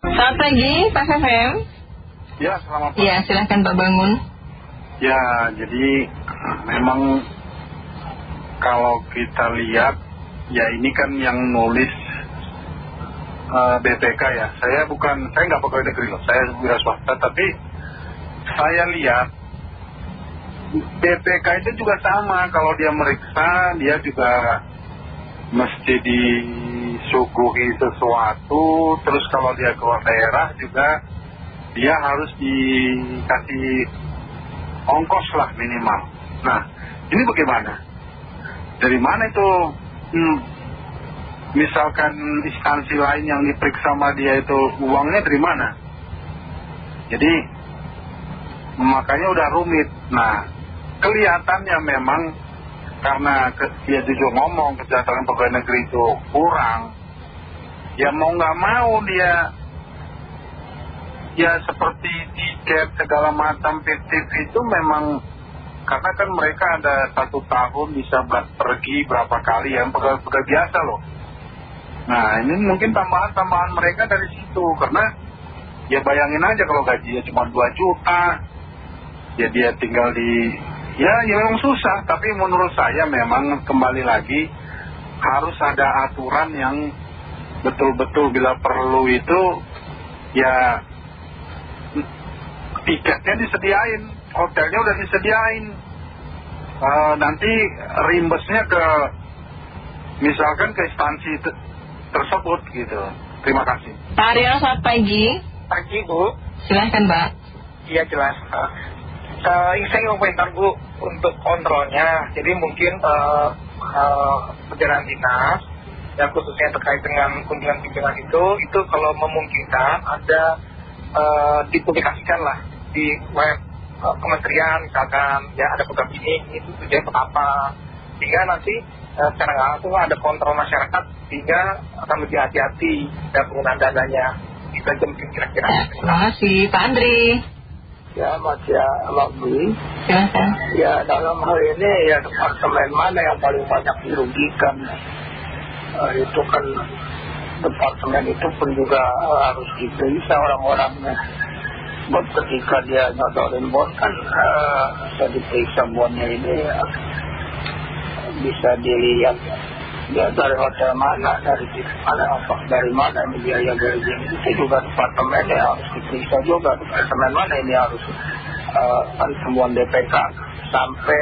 Selamat pagi Pak FM Ya selamat pagi. Ya silahkan Pak Bangun. Ya jadi memang kalau kita lihat Ya ini kan yang nulis eh, BPK ya. Saya bukan, saya nggak pegawai negeri loh Saya wira swasta Tapi saya lihat BPK itu juga sama. Kalau dia meriksa Dia juga mesti disuguhi sesuatu Terus kalau dia keluar daerah juga Dia harus dikasih ongkos lah minimal Nah ini bagaimana? Dari mana itu hmm, Misalkan instansi lain yang diperiksa sama dia itu Uangnya dari mana? Jadi makanya udah rumit Nah kelihatannya memang karena dia jujur ngomong kesejahteraan pegawai negeri itu kurang ya mau nggak mau dia. Ya seperti tiket segala macam fiktif itu memang karena kan mereka ada satu tahun bisa pergi berapa kali ya pegawai-pegawai biasa loh. Nah ini mungkin tambahan-tambahan mereka dari situ karena ya bayangin aja kalau gajinya cuma 2 juta ya dia tinggal di Ya, ya memang susah, tapi menurut saya memang kembali lagi harus ada aturan yang betul-betul bila perlu itu ya tiketnya disediain, hotelnya udah disediain. Uh, nanti rimbesnya ke misalkan ke instansi tersebut gitu. Terima kasih. Pak Aryo, selamat pagi. Pagi Bu. Silahkan Pak. Iya jelas. Uh, saya mau komentar Bu untuk kontrolnya. Jadi mungkin uh, uh, perjalanan dinas yang khususnya terkait dengan kunjungan kunjungan itu, itu kalau memungkinkan ada uh, dipublikasikan lah di web uh, kementerian misalkan ya ada program ini itu tujuannya untuk apa sehingga nanti uh, secara nggak langsung ada kontrol masyarakat sehingga akan lebih hati-hati dalam penggunaan dananya itu aja mungkin kira-kira Ya, terima kasih Pak Andri. Ya, Mas ya, Mbak Bui. Ya, dalam hal ini ya departemen mana yang paling banyak dirugikan? Eh, itu kan departemen itu pun juga eh, harus diperiksa orang-orangnya. Buat ketika dia nyodorin bon kan eh, bisa diperiksa bonnya ini ya, bisa dilihat dia dari hotel mana, dari mana, apa, dari mana ini biaya gaji itu juga departemen ya harus diperiksa juga. Departemen mana ini harus eh, kan semua DPK sampai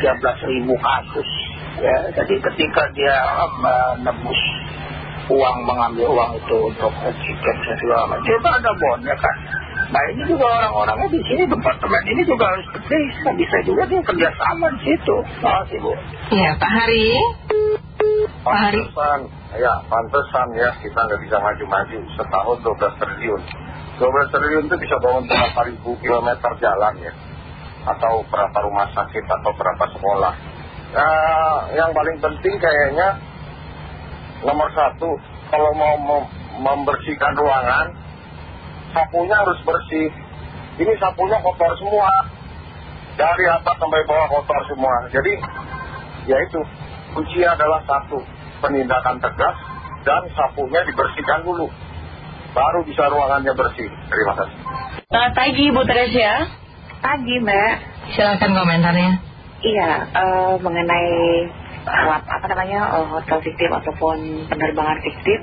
13 ribu kasus ya jadi ketika dia menebus uang mengambil uang itu untuk tiket dan segala macam itu ada bonnya kan? Nah ini juga orang-orangnya di sini departemen ini juga harus diperiksa bisa juga dia kerjasama di situ. Terima kasih Bu. Iya Pak Hari. Pak Hari. Ya pantesan ya kita nggak bisa maju-maju setahun 12 triliun. 12 triliun itu bisa bangun berapa ribu kilometer jalan ya? Atau berapa rumah sakit atau berapa sekolah nah, yang paling penting kayaknya nomor satu kalau mau mem membersihkan ruangan sapunya harus bersih. Ini sapunya kotor semua. Dari atas sampai bawah kotor semua. Jadi ya itu kuncinya adalah satu penindakan tegas dan sapunya dibersihkan dulu. Baru bisa ruangannya bersih. Terima kasih. Selamat pagi Bu Teresia. Pagi Mbak, Silahkan komentarnya. Iya eh, mengenai apa namanya eh, hotel fiktif ataupun penerbangan fiktif,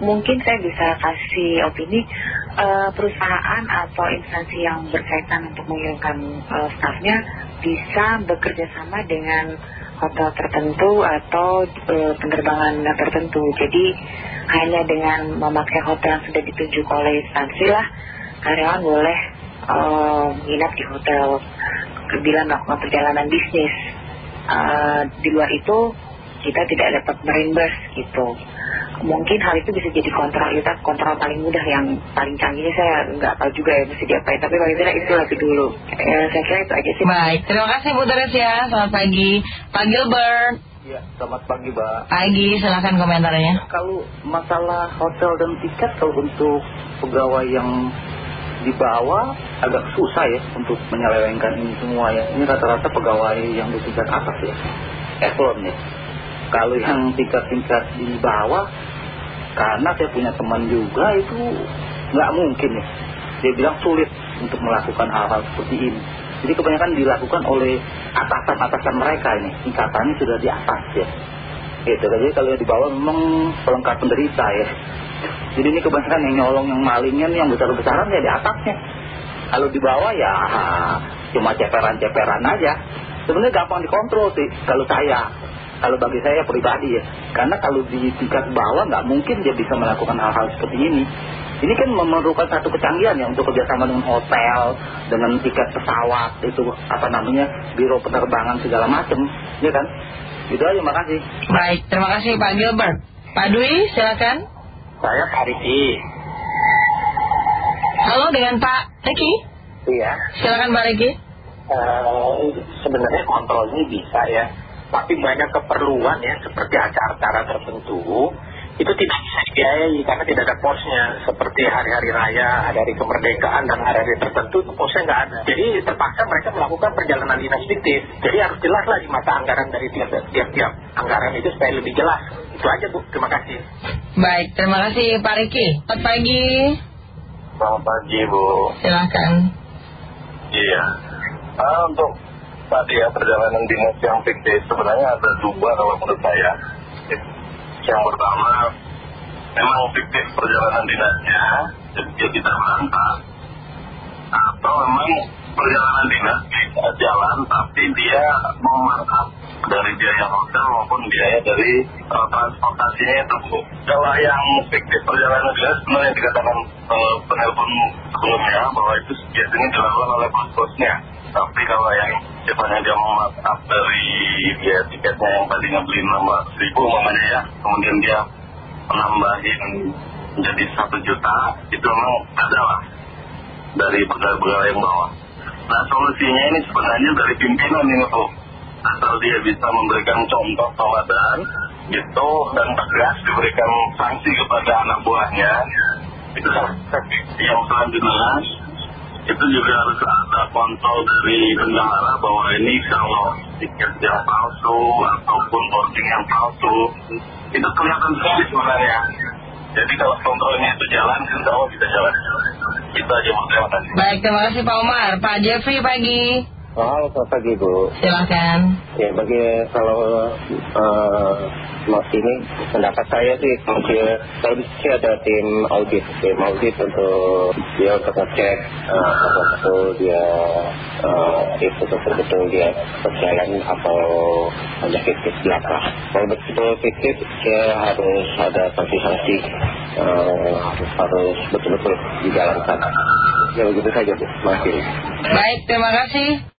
mungkin saya bisa kasih opini eh, perusahaan atau instansi yang berkaitan untuk mengirimkan eh, stafnya bisa bekerja sama dengan hotel tertentu atau penerbangan tertentu. Jadi hanya dengan memakai hotel yang sudah ditunjuk oleh instansi lah karyawan boleh eh, menginap di hotel bila melakukan perjalanan bisnis. Eh, di luar itu kita tidak dapat merimbas gitu. Mungkin hal itu bisa jadi kontrol kita kontrol paling mudah yang paling canggihnya saya nggak tahu juga ya mesti diapain. Tapi paling tidak itu lebih dulu. Ya, saya kira itu aja sih. Baik, terima kasih Bu Teresia. Selamat pagi. Pak Gilbert. ya selamat pagi Mbak Pagi, silahkan komentarnya. kalau masalah hotel dan tiket kalau untuk pegawai yang di bawah agak susah ya untuk menyelewengkan ini semua ya. Ini rata-rata pegawai yang di tingkat atas ya, eselon ya. Kalau yang tingkat-tingkat di bawah karena saya punya teman juga itu nggak mungkin ya. Dia bilang sulit untuk melakukan hal-hal seperti ini. Jadi kebanyakan dilakukan oleh atasan-atasan mereka ini. Tingkatannya sudah di atas ya. Gitu. Jadi kalau di bawah memang pelengkap penderita ya jadi ini kebanyakan yang nyolong yang malingnya yang besar-besaran ya di atasnya. Kalau di bawah ya cuma ceperan-ceperan aja. Sebenarnya gampang dikontrol sih kalau saya. Kalau bagi saya pribadi ya. Karena kalau di tingkat bawah nggak mungkin dia bisa melakukan hal-hal seperti ini. Ini kan memerlukan satu kecanggihan ya untuk kerjasama dengan hotel dengan tiket pesawat itu apa namanya biro penerbangan segala macam ya kan? Itu aja makasih. Baik terima kasih Pak Gilbert. Pak Dwi silakan saya Pak Riki. Halo dengan Pak Riki? Iya. Silakan Pak Riki. Uh, sebenarnya kontrol ini bisa ya tapi banyak keperluan ya seperti acara-acara tertentu itu tidak bisa dibiayai karena tidak ada posnya. Seperti hari-hari raya, hari-hari kemerdekaan dan hari-hari tertentu itu posnya nggak ada. Jadi terpaksa mereka melakukan perjalanan dinas fiktif. Jadi harus jelas lah di mata anggaran dari tiap-tiap anggaran itu supaya lebih jelas itu aja Bu, terima kasih. Baik, terima kasih Pak Riki. Selamat pagi. Selamat pagi Bu. Silahkan iya. Ah, untuk tadi ya perjalanan dinas yang fiktif sebenarnya ada dua kalau menurut saya. Yang pertama memang fiktif perjalanan dinasnya jadi dia tidak berangkat atau memang perjalanan dinas jalan tapi dia memarkup dari biaya hotel maupun biaya dari uh, transportasinya itu kalau yang fiktif perjalanan dinas sebenarnya dikatakan uh, penelpon sebelumnya bahwa itu biasanya dilakukan oleh bos-bosnya. Tapi kalau yang sifatnya dia memarkup dari biaya tiketnya yang tadinya beli 600 ribu umpamanya ya kemudian dia menambahin menjadi satu juta itu memang adalah dari pegawai-pegawai yang bawah nah solusinya ini sebenarnya dari pimpinan ini tuh asal dia bisa memberikan contoh teladan gitu dan tegas diberikan sanksi kepada anak buahnya itu yang selanjutnya. Itu juga harus ada kontrol dari bendahara bahwa ini kalau tiket yang palsu ataupun boarding yang palsu itu kelihatan sekali sebenarnya. Jadi kalau kontrolnya itu jalan insya Allah bisa jalan itu aja baik terima kasih Pak Umar Pak Jeffrey pagi Halo selamat pagi Bu. Silahkan ya bagi kalau uh, ini pendapat saya sih mungkin di sini ada tim audit tim audit untuk dia untuk ngecek uh, betul dia uh, itu betul-betul dia berjalan atau hanya fiktif belaka kalau betul fiktif dia harus ada sanksi-sanksi uh, harus betul-betul dijalankan. Ya begitu saja Bu, terima kasih. Baik terima kasih